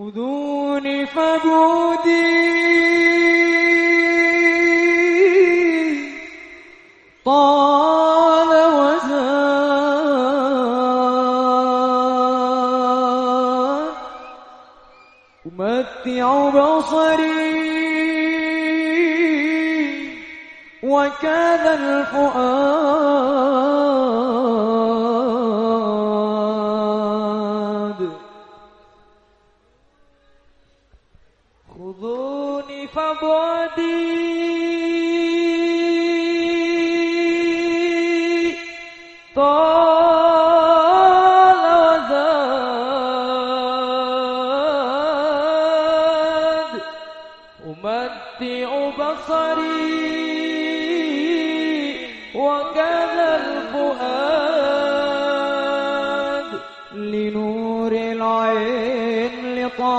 خذوني فبودي طال وزاد أمتع بصري. وكذا الفؤاد. خذوني فبعدي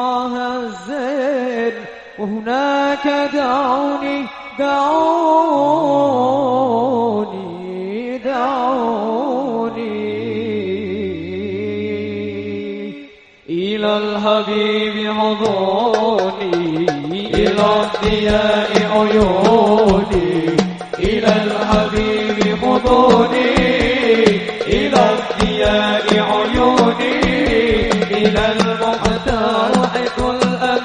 الله الزين وهناك دعوني دعوني دعوني. إلى الحبيب عضوني إلى الضياء عيوني. إلى الحبيب عضوني إلى الضياء عيوني. إلى المحتار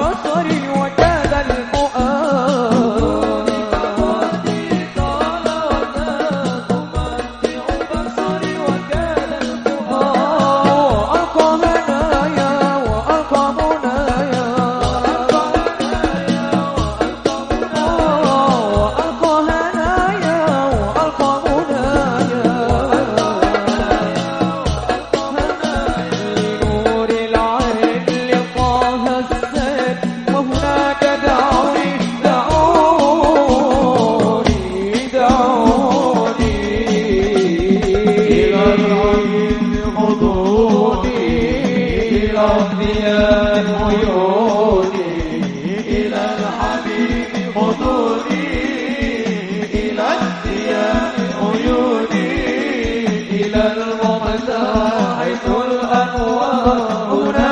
Contorno ربي ميولي إلى الحبيب خطوني إلى الديار عيوني إلى حيث الأنوار. هناك